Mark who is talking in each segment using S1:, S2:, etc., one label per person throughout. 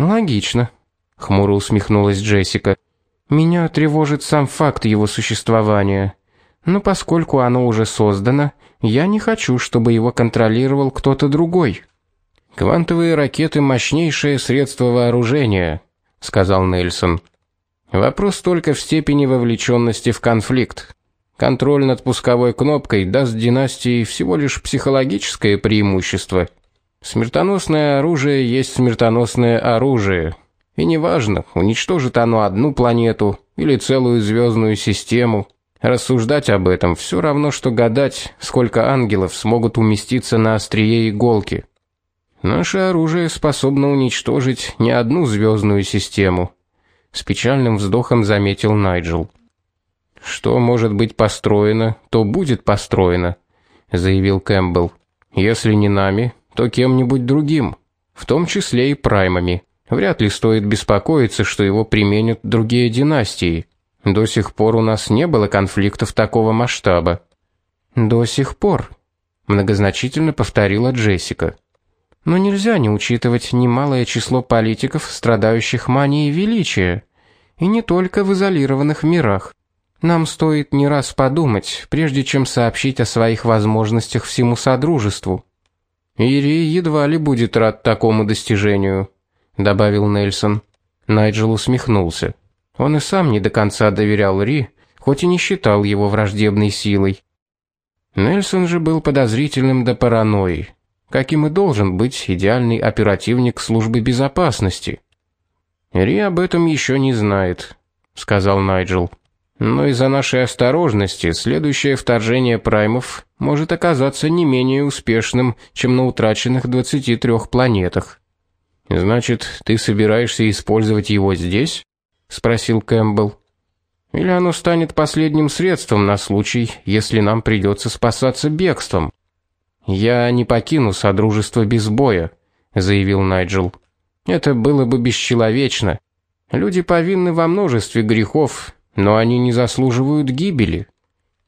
S1: Логично, хмуро усмехнулась Джессика. Меня тревожит сам факт его существования. Но поскольку оно уже создано, я не хочу, чтобы его контролировал кто-то другой. Квантовые ракеты мощнейшее средство вооружения, сказал Нельсон. Вопрос только в степени вовлеченности в конфликт. Контроль над пусковой кнопкой даст династии всего лишь психологическое преимущество. Смертоносное оружие есть смертоносное оружие. И неважно, уничтожит оно одну планету или целую звездную систему. Рассуждать об этом все равно что гадать, сколько ангелов смогут уместиться на острие иголки. Наше оружие способно уничтожить не одну звездную систему, с печальным вздохом заметил Найджел. Что может быть построено, то будет построено, заявил Кэмпбелл. Если не нами, то кем-нибудь другим, в том числе и праймами. Вряд ли стоит беспокоиться, что его применят другие династии. До сих пор у нас не было конфликтов такого масштаба. До сих пор, многозначительно повторила Джессика. Но нельзя не учитывать немалое число политиков, страдающих манией величия, и не только в изолированных мирах. Нам стоит не раз подумать, прежде чем сообщить о своих возможностях всему содружеству. Ири едва ли будет рад такому достижению, добавил Нельсон. Найджел усмехнулся. Он и сам не до конца доверял Ри, хоть и не считал его враждебной силой. Нельсон же был подозрительным до паранойи, каким и должен быть идеальный оперативник службы безопасности. Ри об этом еще не знает, сказал Найджел. Но из-за нашей осторожности следующее вторжение праймов может оказаться не менее успешным, чем на утраченных 23 планетах. Значит, ты собираешься использовать его здесь? спросил Кэмпбелл. Или оно станет последним средством на случай, если нам придется спасаться бегством? Я не покину содружество без боя, заявил Найджел. Это было бы бесчеловечно. Люди повинны во множестве грехов, но они не заслуживают гибели.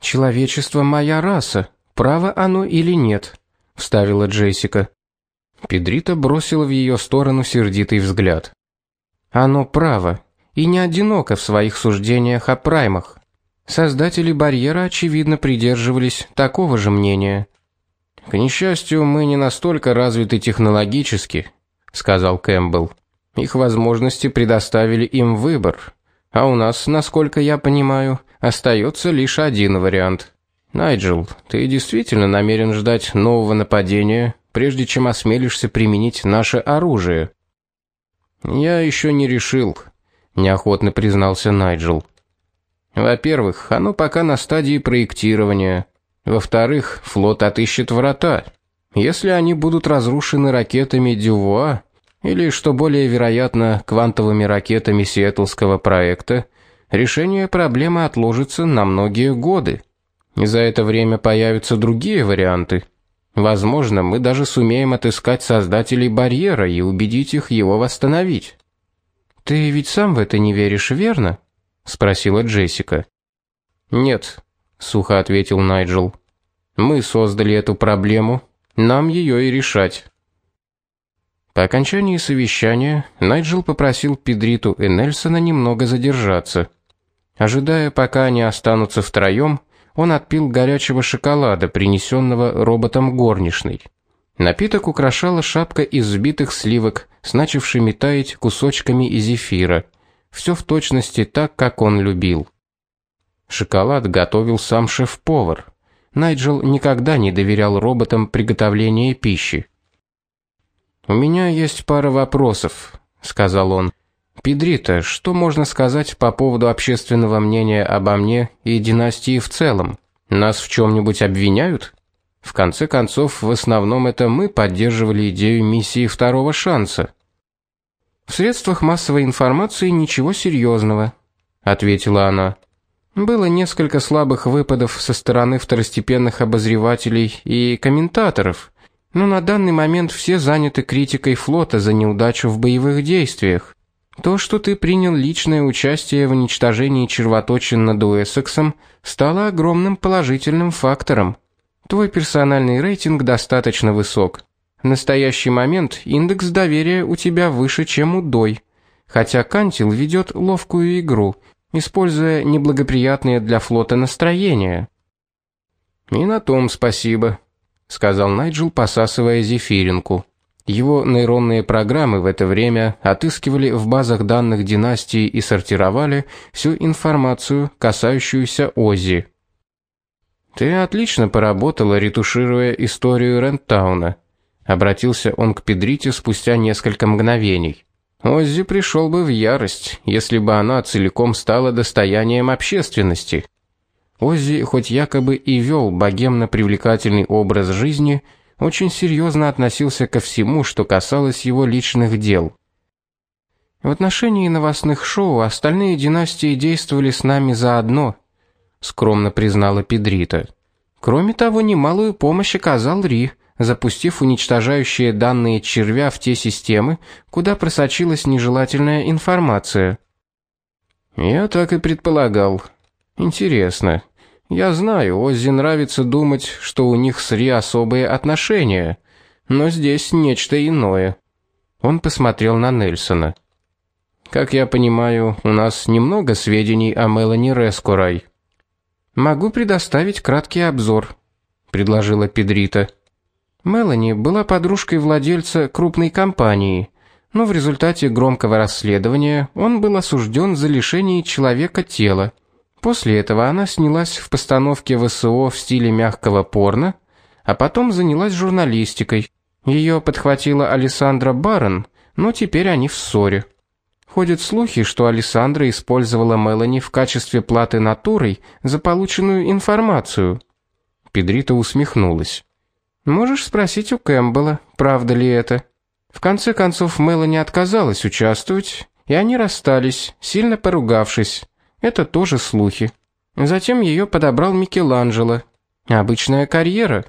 S1: Человечество моя раса, право оно или нет, вставила Джессика. Педрита бросила в ее сторону сердитый взгляд. Оно право, и не одиноко в своих суждениях о праймах. Создатели барьера очевидно придерживались такого же мнения. К несчастью, мы не настолько развиты технологически, сказал Кэмпбелл. Их возможности предоставили им выбор, а у нас, насколько я понимаю, остается лишь один вариант. Найджел, ты действительно намерен ждать нового нападения, прежде чем осмелишься применить наше оружие? Я еще не решил, неохотно признался Найджел. Во-первых, оно пока на стадии проектирования. Во-вторых, флот отыщет врата. Если они будут разрушены ракетами Дювуа или, что более вероятно, квантовыми ракетами Сиэтлского проекта, решение проблемы отложится на многие годы. За это время появятся другие варианты. Возможно, мы даже сумеем отыскать создателей барьера и убедить их его восстановить. Ты ведь сам в это не веришь, верно? спросила Джессика. Нет, сухо ответил Найджел. Мы создали эту проблему, нам ее и решать. По окончании совещания Найджел попросил Педриту и Нельсона немного задержаться. Ожидая, пока они останутся втроем, он отпил горячего шоколада, принесенного роботом горничной. Напиток украшала шапка из взбитых сливок с начавшими таять кусочками зефира. Все в точности так, как он любил. Шоколад готовил сам шеф-повар. Найджел никогда не доверял роботам приготовления пищи. У меня есть пара вопросов, сказал он. Педрита, что можно сказать по поводу общественного мнения обо мне и династии в целом? Нас в чем нибудь обвиняют? В конце концов, в основном это мы поддерживали идею миссии второго шанса. В средствах массовой информации ничего серьезного, ответила она. Было несколько слабых выпадов со стороны второстепенных обозревателей и комментаторов но на данный момент все заняты критикой флота за неудачу в боевых действиях. То, что ты принял личное участие в уничтожении червоточин над Уэссексом, стало огромным положительным фактором. Твой персональный рейтинг достаточно высок. В настоящий момент индекс доверия у тебя выше, чем у Дой, хотя Кантил ведет ловкую игру, используя неблагоприятные для флота настроения. И на том спасибо, сказал Найджел, посасывая зефиринку. Его нейронные программы в это время отыскивали в базах данных династии и сортировали всю информацию, касающуюся Ози. Ты отлично поработала, ретушируя историю Рентауна. Обратился он к Педрите спустя несколько мгновений. Оззи пришел бы в ярость, если бы она целиком стала достоянием общественности. Оззи, хоть якобы и вел богемно-привлекательный образ жизни, очень серьезно относился ко всему, что касалось его личных дел. В отношении новостных шоу остальные династии действовали с нами заодно, скромно признала Педрита. Кроме того, немалую помощь оказал Ри, запустив уничтожающие данные червя в те системы, куда просочилась нежелательная информация. Я так и предполагал. Интересно. Я знаю, Оззи нравится думать, что у них с Ри особые отношения, но здесь нечто иное. Он посмотрел на Нельсона. Как я понимаю, у нас немного сведений о Мелани Рескорай. Могу предоставить краткий обзор, предложила Педрита. Мелани была подружкой владельца крупной компании, но в результате громкого расследования он был осужден за лишение человека тела. После этого она снялась в постановке ВСО в стиле мягкого порно, а потом занялась журналистикой. Ее подхватила Александра Барон, но теперь они в ссоре. Ходят слухи, что Александра использовала Мелани в качестве платы натурой за полученную информацию. Педрита усмехнулась. Можешь спросить у Кэмпбелла, правда ли это? В конце концов Мелани отказалась участвовать, и они расстались, сильно поругавшись. Это тоже слухи. Затем ее подобрал Микеланджело. Обычная карьера.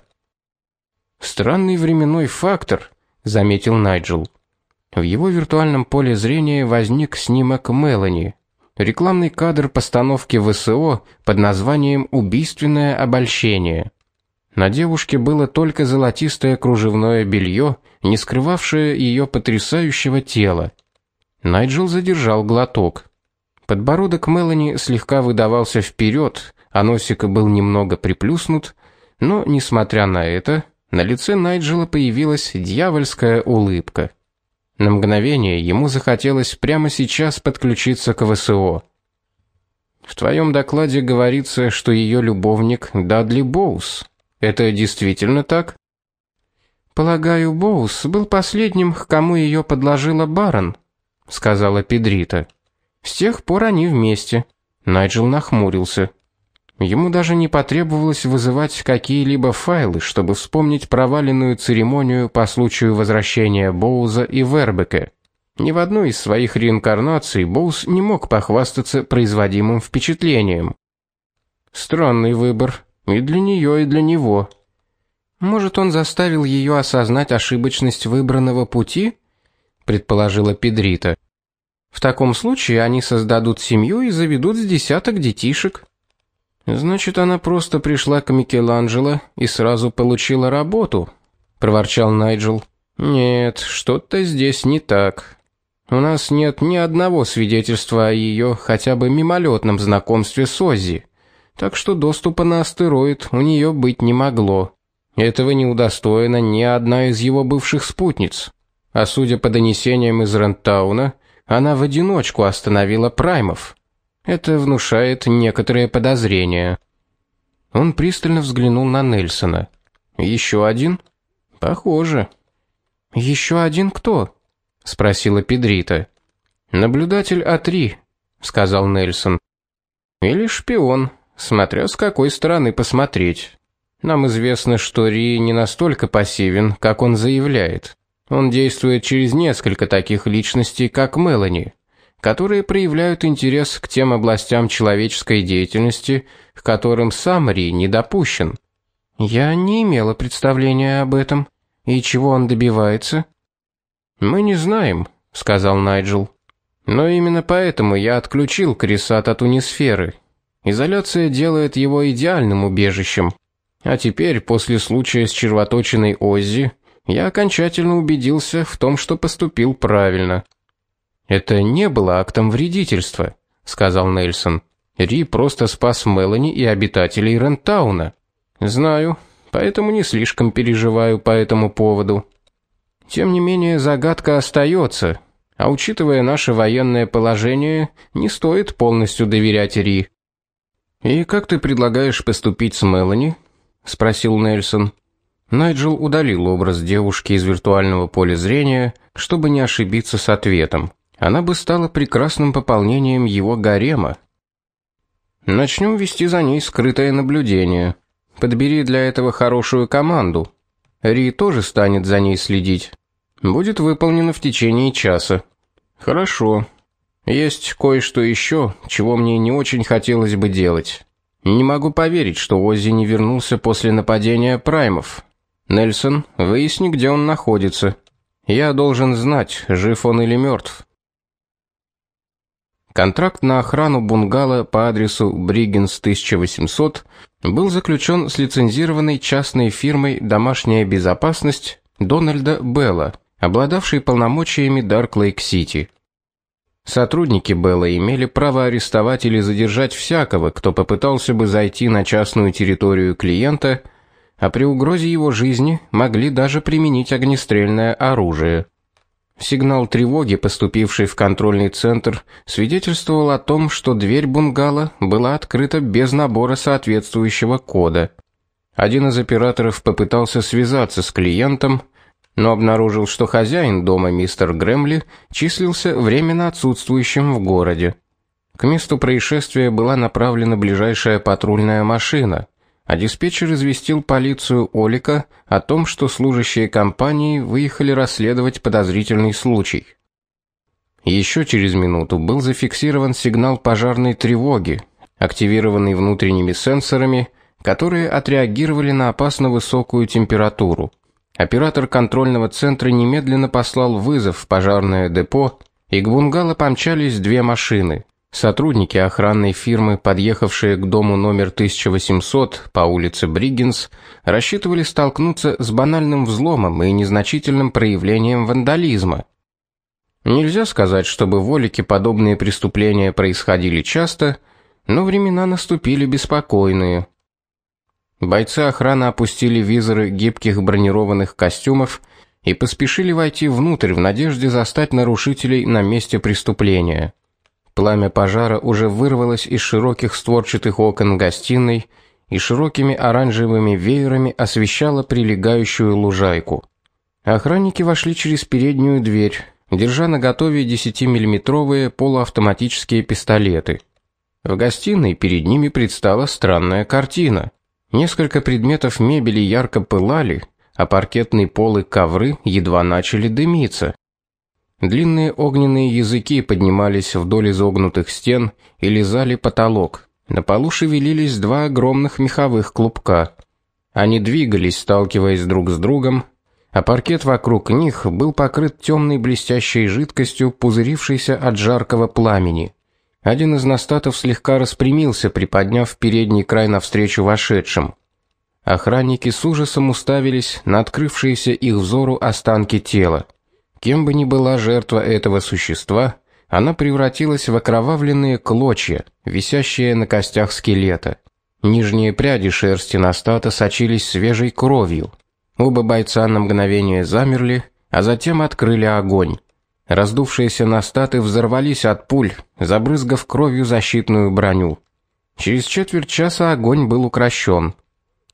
S1: Странный временной фактор, заметил Найджел. В его виртуальном поле зрения возник снимок Мелани. Рекламный кадр постановки ВСО под названием Убийственное обольщение. На девушке было только золотистое кружевное белье, не скрывавшее ее потрясающего тела. Найджел задержал глоток. Подбородок Мелани слегка выдавался вперед, а носик был немного приплюснут, но несмотря на это, на лице Найджела появилась дьявольская улыбка. На мгновение ему захотелось прямо сейчас подключиться к ВСО. В твоем докладе говорится, что ее любовник Дадли Боус. Это действительно так? Полагаю, Боус был последним, к кому ее подложила Барон, сказала Педрита. С тех пор они вместе. Найджел нахмурился. Ему даже не потребовалось вызывать какие-либо файлы, чтобы вспомнить проваленную церемонию по случаю возвращения Боуза и Вербека. Ни в одной из своих реинкарнаций Боуз не мог похвастаться производимым впечатлением. Странный выбор и для нее, и для него. Может, он заставил ее осознать ошибочность выбранного пути, предположила Педрита. В таком случае они создадут семью и заведут с десяток детишек. Значит, она просто пришла к Микеланджело и сразу получила работу, проворчал Найджел. Нет, что-то здесь не так. У нас нет ни одного свидетельства о ее хотя бы мимолетном знакомстве с Оззи. Так что доступа на астероид у нее быть не могло. Этого не удостоена ни одна из его бывших спутниц. А судя по донесениям из Рентауна, она в одиночку остановила праймов. Это внушает некоторые подозрения. Он пристально взглянул на Нельсона. Еще один? Похоже. Еще один кто? спросила Педрита. Наблюдатель А3, сказал Нельсон. Или шпион, смотря с какой стороны посмотреть. Нам известно, что Ри не настолько пассивен, как он заявляет. Он действует через несколько таких личностей, как Мелани, которые проявляют интерес к тем областям человеческой деятельности, к которым сам Ри не допущен. Я не имела представления об этом. И чего он добивается? Мы не знаем, сказал Найджел. Но именно поэтому я отключил Крисат от унисферы. Изоляция делает его идеальным убежищем. А теперь, после случая с червоточиной Оззи, я окончательно убедился в том, что поступил правильно. Это не было актом вредительства, сказал Нельсон. Ри просто спас Мелани и обитателей Рентауна. Знаю, поэтому не слишком переживаю по этому поводу. Тем не менее, загадка остается, а учитывая наше военное положение, не стоит полностью доверять Ри. И как ты предлагаешь поступить с Мелани? спросил Нельсон. Найджел удалил образ девушки из виртуального поля зрения, чтобы не ошибиться с ответом. Она бы стала прекрасным пополнением его гарема. Начнем вести за ней скрытое наблюдение. Подбери для этого хорошую команду. Ри тоже станет за ней следить. Будет выполнено в течение часа. Хорошо. Есть кое-что еще, чего мне не очень хотелось бы делать. Не могу поверить, что Оззи не вернулся после нападения праймов. Нельсон, выясни, где он находится. Я должен знать, жив он или мертв. Контракт на охрану бунгало по адресу Бриггенс 1800 был заключен с лицензированной частной фирмой Домашняя безопасность Дональда Белла, обладавшей полномочиями Dark Lake City. Сотрудники Белла имели право арестовать или задержать всякого, кто попытался бы зайти на частную территорию клиента, а при угрозе его жизни могли даже применить огнестрельное оружие. Сигнал тревоги, поступивший в контрольный центр, свидетельствовал о том, что дверь бунгало была открыта без набора соответствующего кода. Один из операторов попытался связаться с клиентом, но обнаружил, что хозяин дома мистер Гремли числился временно отсутствующим в городе. К месту происшествия была направлена ближайшая патрульная машина а диспетчер известил полицию Олика о том, что служащие компании выехали расследовать подозрительный случай. Еще через минуту был зафиксирован сигнал пожарной тревоги, активированный внутренними сенсорами, которые отреагировали на опасно высокую температуру. Оператор контрольного центра немедленно послал вызов в пожарное депо, и к бунгало помчались две машины. Сотрудники охранной фирмы, подъехавшие к дому номер 1800 по улице Бриггенс, рассчитывали столкнуться с банальным взломом и незначительным проявлением вандализма. Нельзя сказать, чтобы в Олике подобные преступления происходили часто, но времена наступили беспокойные. Бойцы охраны опустили визоры гибких бронированных костюмов и поспешили войти внутрь в надежде застать нарушителей на месте преступления. Пламя пожара уже вырвалось из широких створчатых окон гостиной и широкими оранжевыми веерами освещало прилегающую лужайку. Охранники вошли через переднюю дверь, держа наготове 10-миллиметровые полуавтоматические пистолеты. В гостиной перед ними предстала странная картина. Несколько предметов мебели ярко пылали, а паркетный пол и ковры едва начали дымиться. Длинные огненные языки поднимались вдоль изогнутых стен и лизали потолок. На полу шевелились два огромных меховых клубка. Они двигались, сталкиваясь друг с другом, а паркет вокруг них был покрыт темной блестящей жидкостью, пузырившейся от жаркого пламени. Один из настатов слегка распрямился, приподняв передний край навстречу вошедшим. Охранники с ужасом уставились на открывшиеся их взору останки тела. Кем бы ни была жертва этого существа, она превратилась в окровавленные клочья, висящие на костях скелета. Нижние пряди шерсти Настата сочились свежей кровью. Оба бойца на мгновение замерли, а затем открыли огонь. Раздувшиеся Настаты взорвались от пуль, забрызгав кровью защитную броню. Через четверть часа огонь был укрощен.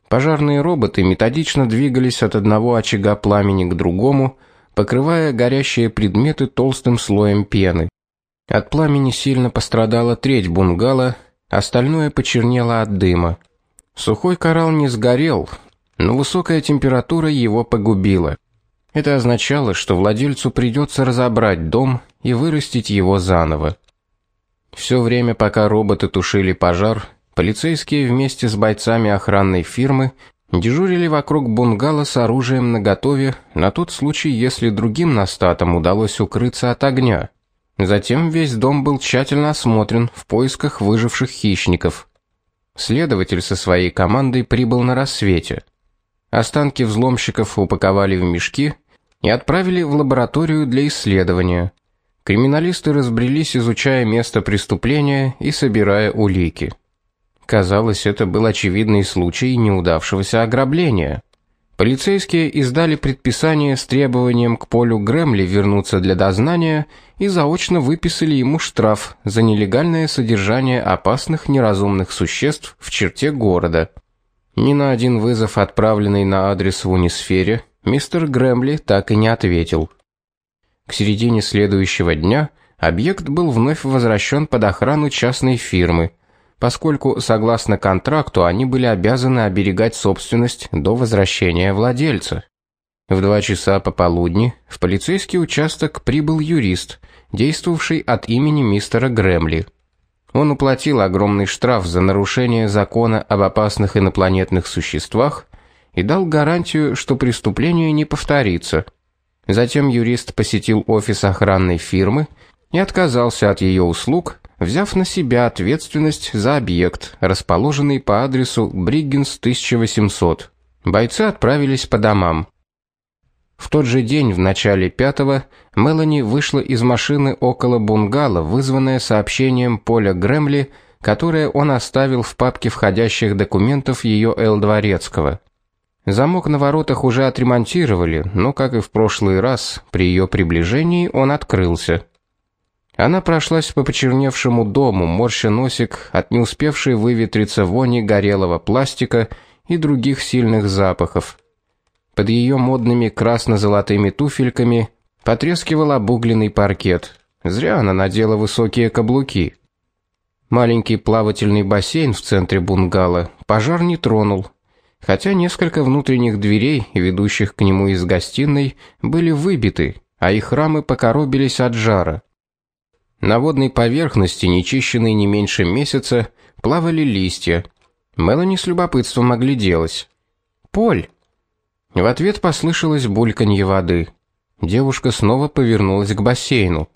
S1: Пожарные роботы методично двигались от одного очага пламени к другому, покрывая горящие предметы толстым слоем пены. От пламени сильно пострадала треть бунгало, остальное почернело от дыма. Сухой коралл не сгорел, но высокая температура его погубила. Это означало, что владельцу придется разобрать дом и вырастить его заново. Все время, пока роботы тушили пожар, полицейские вместе с бойцами охранной фирмы Дежурили вокруг бунгало с оружием наготове на тот случай, если другим настатам удалось укрыться от огня. Затем весь дом был тщательно осмотрен в поисках выживших хищников. Следователь со своей командой прибыл на рассвете. Останки взломщиков упаковали в мешки и отправили в лабораторию для исследования. Криминалисты разбрелись, изучая место преступления и собирая улики. Казалось, это был очевидный случай неудавшегося ограбления. Полицейские издали предписание с требованием к Полю Гремли вернуться для дознания и заочно выписали ему штраф за нелегальное содержание опасных неразумных существ в черте города. Ни на один вызов, отправленный на адрес в Унисфере, мистер Гремли так и не ответил. К середине следующего дня объект был вновь возвращен под охрану частной фирмы, поскольку согласно контракту они были обязаны оберегать собственность до возвращения владельца. В два часа пополудни в полицейский участок прибыл юрист, действовавший от имени мистера Гремли. Он уплатил огромный штраф за нарушение закона об опасных инопланетных существах и дал гарантию, что преступление не повторится. Затем юрист посетил офис охранной фирмы и отказался от ее услуг, взяв на себя ответственность за объект, расположенный по адресу Бриггенс 1800. Бойцы отправились по домам. В тот же день в начале пятого Мелани вышла из машины около бунгало, вызванная сообщением Поля Гремли, которое он оставил в папке входящих документов ее Эл Дворецкого. Замок на воротах уже отремонтировали, но как и в прошлый раз, при ее приближении он открылся. Она прошлась по почерневшему дому, морща носик от не успевшей выветриться вони горелого пластика и других сильных запахов. Под ее модными красно-золотыми туфельками потрескивал обугленный паркет. Зря она надела высокие каблуки. Маленький плавательный бассейн в центре бунгало пожар не тронул, хотя несколько внутренних дверей, ведущих к нему из гостиной, были выбиты, а их рамы покоробились от жара. На водной поверхности, нечищенной не меньше месяца, плавали листья. Мелани с любопытством огляделась. "Поль!" В ответ послышалось бульканье воды. Девушка снова повернулась к бассейну.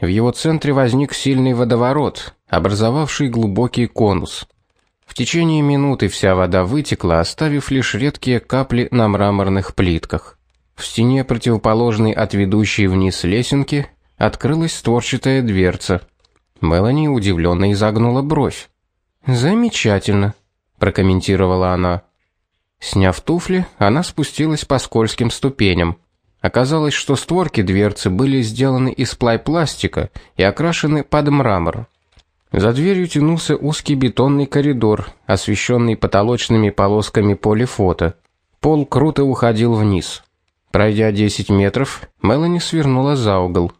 S1: В его центре возник сильный водоворот, образовавший глубокий конус. В течение минуты вся вода вытекла, оставив лишь редкие капли на мраморных плитках. В стене противоположной от ведущей вниз лесенки открылась створчатая дверца. Мелани удивленно изогнула бровь. "Замечательно", прокомментировала она. Сняв туфли, она спустилась по скользким ступеням. Оказалось, что створки дверцы были сделаны из пластика и окрашены под мрамор. За дверью тянулся узкий бетонный коридор, освещенный потолочными полосками полифото. Пол круто уходил вниз. Пройдя 10 метров, Мелани свернула за угол.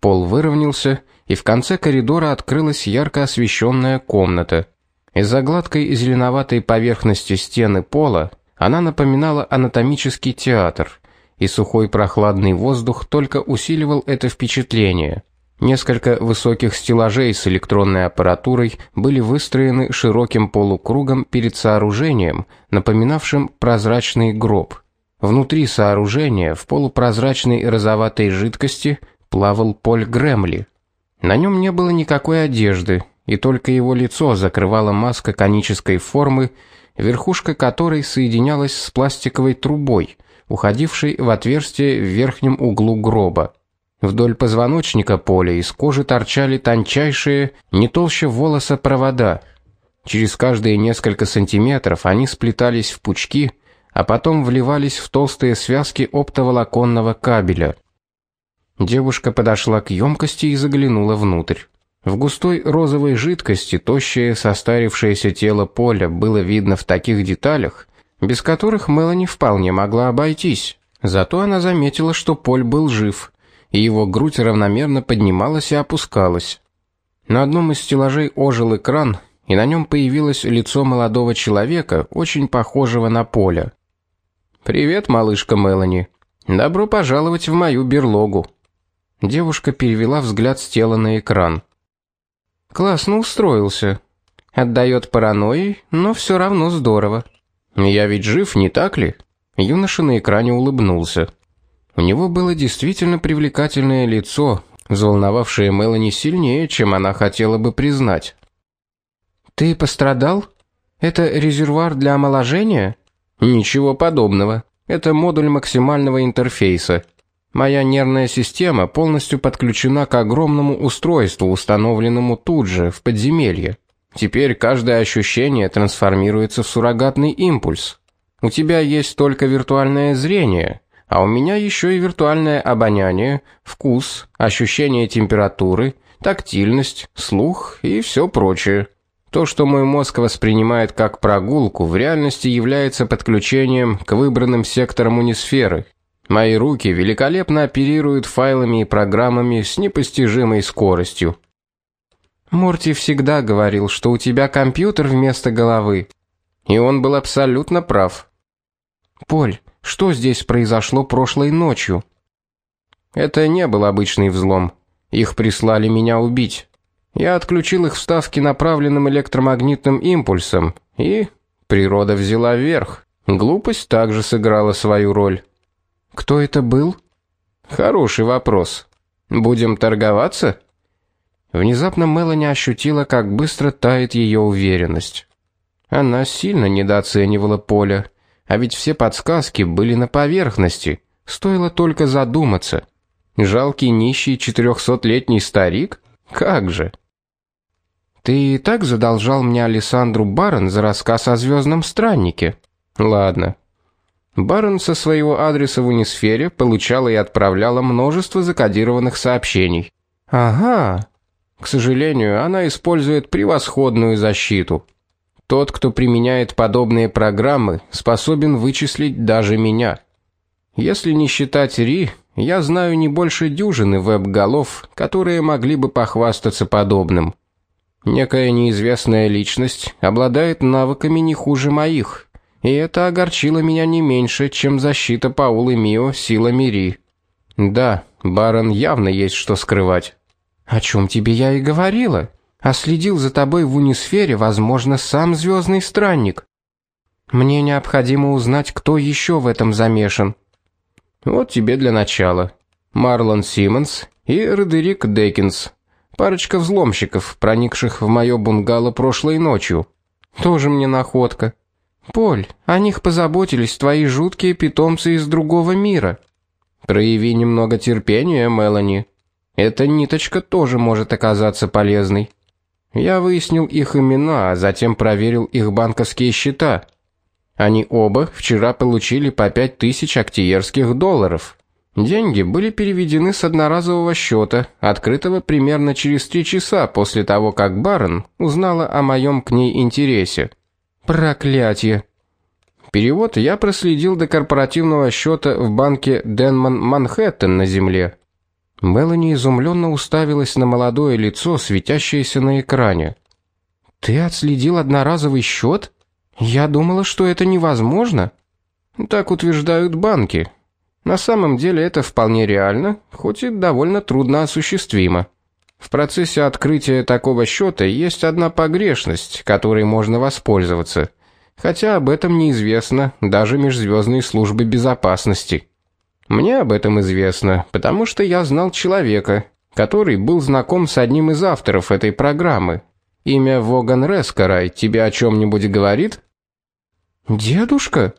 S1: Пол выровнялся, и в конце коридора открылась ярко освещенная комната. Из-за гладкой зеленоватой поверхности стены пола она напоминала анатомический театр, и сухой прохладный воздух только усиливал это впечатление. Несколько высоких стеллажей с электронной аппаратурой были выстроены широким полукругом перед сооружением, напоминавшим прозрачный гроб. Внутри сооружения в полупрозрачной розоватой жидкости плавал Поль Гремли. На нем не было никакой одежды, и только его лицо закрывала маска конической формы, верхушка которой соединялась с пластиковой трубой, уходившей в отверстие в верхнем углу гроба. Вдоль позвоночника Поля из кожи торчали тончайшие, не толще волоса провода. Через каждые несколько сантиметров они сплетались в пучки, а потом вливались в толстые связки оптоволоконного кабеля. Девушка подошла к емкости и заглянула внутрь. В густой розовой жидкости тощее состарившееся тело Поля было видно в таких деталях, без которых Мелани вполне могла обойтись. Зато она заметила, что Поль был жив, и его грудь равномерно поднималась и опускалась. На одном из стеллажей ожил экран, и на нем появилось лицо молодого человека, очень похожего на Поля. Привет, малышка Мелани. Добро пожаловать в мою берлогу. Девушка перевела взгляд с тела на экран. Классно устроился. Отдает паранойей, но все равно здорово. Я ведь жив, не так ли? Юноша на экране улыбнулся. У него было действительно привлекательное лицо, взволновавшее Мелани сильнее, чем она хотела бы признать. Ты пострадал? Это резервуар для омоложения? Ничего подобного. Это модуль максимального интерфейса. Моя нервная система полностью подключена к огромному устройству, установленному тут же в подземелье. Теперь каждое ощущение трансформируется в суррогатный импульс. У тебя есть только виртуальное зрение, а у меня еще и виртуальное обоняние, вкус, ощущение температуры, тактильность, слух и все прочее. То, что мой мозг воспринимает как прогулку, в реальности является подключением к выбранным секторам унисферы. Мои руки великолепно оперируют файлами и программами с непостижимой скоростью. Морти всегда говорил, что у тебя компьютер вместо головы. И он был абсолютно прав. Поль, что здесь произошло прошлой ночью? Это не был обычный взлом. Их прислали меня убить. Я отключил их вставки направленным электромагнитным импульсом, и природа взяла верх. Глупость также сыграла свою роль. Кто это был? Хороший вопрос. Будем торговаться? Внезапно Мелани ощутила, как быстро тает ее уверенность. Она сильно недооценивала Поля, а ведь все подсказки были на поверхности. Стоило только задуматься. Жалкий нищий четырехсотлетний старик? Как же? Ты и так задолжал мне Александру Барон за рассказ о звездном страннике. Ладно. Барон со своего адреса в Унисфере получала и отправляла множество закодированных сообщений. Ага. К сожалению, она использует превосходную защиту. Тот, кто применяет подобные программы, способен вычислить даже меня. Если не считать Ри, я знаю не больше дюжины веб-голов, которые могли бы похвастаться подобным. Некая неизвестная личность обладает навыками не хуже моих, и это огорчило меня не меньше, чем защита Паулы Мио силами Ри. Да, барон явно есть что скрывать. О чем тебе я и говорила. А следил за тобой в унисфере, возможно, сам звездный странник. Мне необходимо узнать, кто еще в этом замешан. Вот тебе для начала. Марлон Симмонс и Родерик Декинс. Парочка взломщиков, проникших в моё бунгало прошлой ночью. Тоже мне находка. Поль, о них позаботились твои жуткие питомцы из другого мира. Прояви немного терпения, Мелани. Эта ниточка тоже может оказаться полезной. Я выяснил их имена, а затем проверил их банковские счета. Они оба вчера получили по пять тысяч актиерских долларов. Деньги были переведены с одноразового счета, открытого примерно через три часа после того, как Барон узнала о моем к ней интересе. Проклятие. Перевод я проследил до корпоративного счета в банке Денман Манхэттен на земле. Мелани изумленно уставилась на молодое лицо, светящееся на экране. Ты отследил одноразовый счет? Я думала, что это невозможно. Так утверждают банки. На самом деле это вполне реально, хоть и довольно трудно осуществимо. В процессе открытия такого счета есть одна погрешность, которой можно воспользоваться, хотя об этом неизвестно даже межзвездной службе безопасности. Мне об этом известно, потому что я знал человека, который был знаком с одним из авторов этой программы. Имя Воган Рескарай тебе о чем нибудь говорит? Дедушка?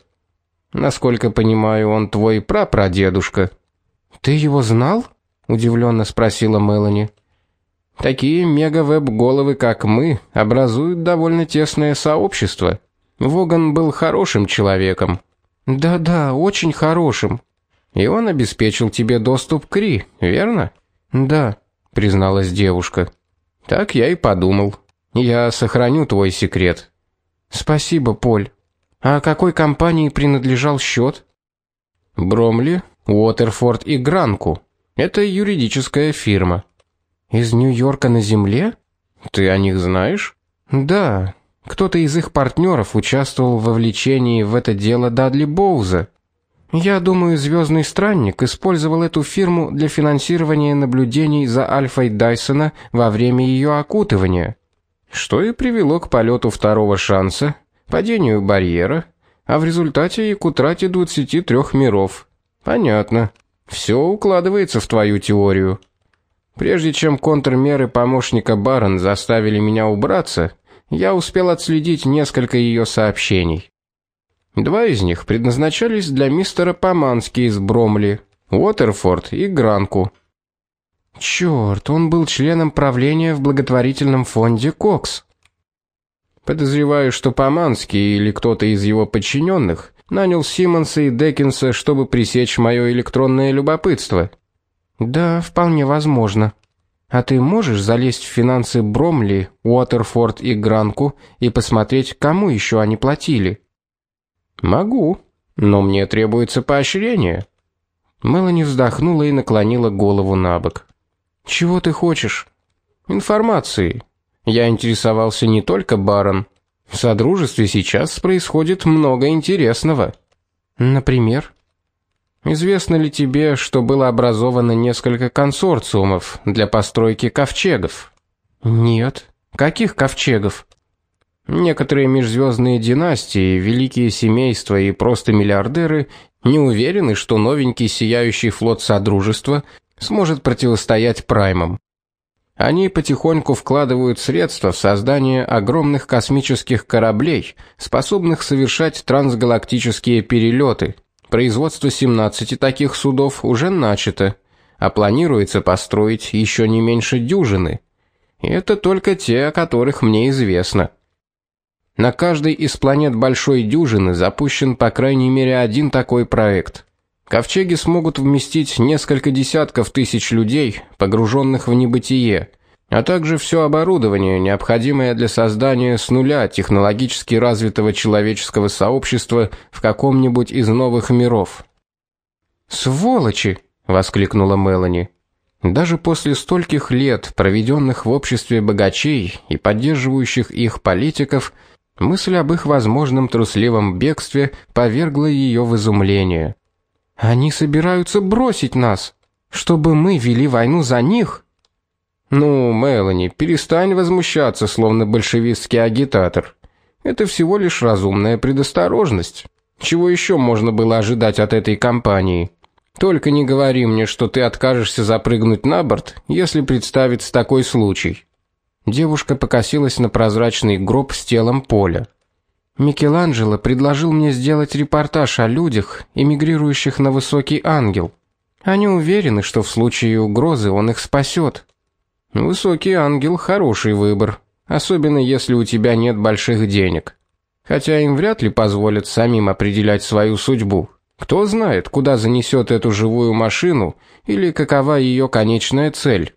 S1: Насколько понимаю, он твой прапрадедушка. Ты его знал? удивленно спросила Мелани. Такие мега-веб-головы, как мы, образуют довольно тесное сообщество. Воган был хорошим человеком. Да-да, очень хорошим. И он обеспечил тебе доступ к Ри, верно? Да, призналась девушка. Так я и подумал. Я сохраню твой секрет. Спасибо, Поль. А какой компании принадлежал счет? Бромли, Уотерфорд и Гранку. Это юридическая фирма. Из Нью-Йорка на земле? Ты о них знаешь? Да. Кто-то из их партнеров участвовал в вовлечении в это дело Дадли Боуза. Я думаю, Звездный странник использовал эту фирму для финансирования наблюдений за Альфой Дайсона во время ее окутывания, что и привело к полету второго шанса падению барьера, а в результате и к утрате 23 миров. Понятно. Все укладывается в твою теорию. Прежде чем контрмеры помощника Барон заставили меня убраться, я успел отследить несколько ее сообщений. Два из них предназначались для мистера Помански из Бромли, Уотерфорд и Гранку. Черт, он был членом правления в благотворительном фонде Кокс. Подозреваю, что Поманский или кто-то из его подчиненных нанял Симмонса и Декинса, чтобы пресечь мое электронное любопытство. Да, вполне возможно. А ты можешь залезть в финансы Бромли, Уотерфорд и Гранку и посмотреть, кому еще они платили? Могу, но мне требуется поощрение. Мелани вздохнула и наклонила голову набок. Чего ты хочешь? Информации. Я интересовался не только баром. В содружестве сейчас происходит много интересного. Например, известно ли тебе, что было образовано несколько консорциумов для постройки ковчегов? Нет. Каких ковчегов? Некоторые межзвездные династии, великие семейства и просто миллиардеры не уверены, что новенький сияющий флот содружества сможет противостоять праймам. Они потихоньку вкладывают средства в создание огромных космических кораблей, способных совершать трансгалактические перелеты. Производство 17 таких судов уже начато, а планируется построить еще не меньше дюжины. И это только те, о которых мне известно. На каждой из планет большой дюжины запущен по крайней мере один такой проект. Ковчеги смогут вместить несколько десятков тысяч людей, погруженных в небытие, а также все оборудование, необходимое для создания с нуля технологически развитого человеческого сообщества в каком-нибудь из новых миров. Сволочи, воскликнула Мелани. Даже после стольких лет, проведенных в обществе богачей и поддерживающих их политиков, мысль об их возможном трусливом бегстве повергла ее в изумление. Они собираются бросить нас, чтобы мы вели войну за них. Ну, Мелани, перестань возмущаться, словно большевистский агитатор. Это всего лишь разумная предосторожность. Чего еще можно было ожидать от этой компании? Только не говори мне, что ты откажешься запрыгнуть на борт, если представится такой случай. Девушка покосилась на прозрачный гроб с телом Поля. Микеланджело предложил мне сделать репортаж о людях, эмигрирующих на Высокий Ангел. Они уверены, что в случае угрозы он их спасет. Высокий Ангел хороший выбор, особенно если у тебя нет больших денег. Хотя им вряд ли позволят самим определять свою судьбу. Кто знает, куда занесет эту живую машину или какова ее конечная цель.